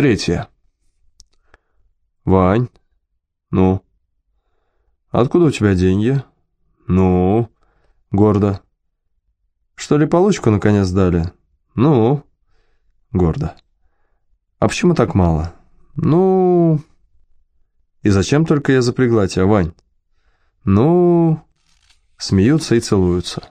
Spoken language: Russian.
Третье. Вань, ну? Откуда у тебя деньги? Ну? Гордо. Что ли, получку наконец дали? Ну? Гордо. А почему так мало? Ну... И зачем только я запрягла тебя, Вань? Ну... Смеются и целуются.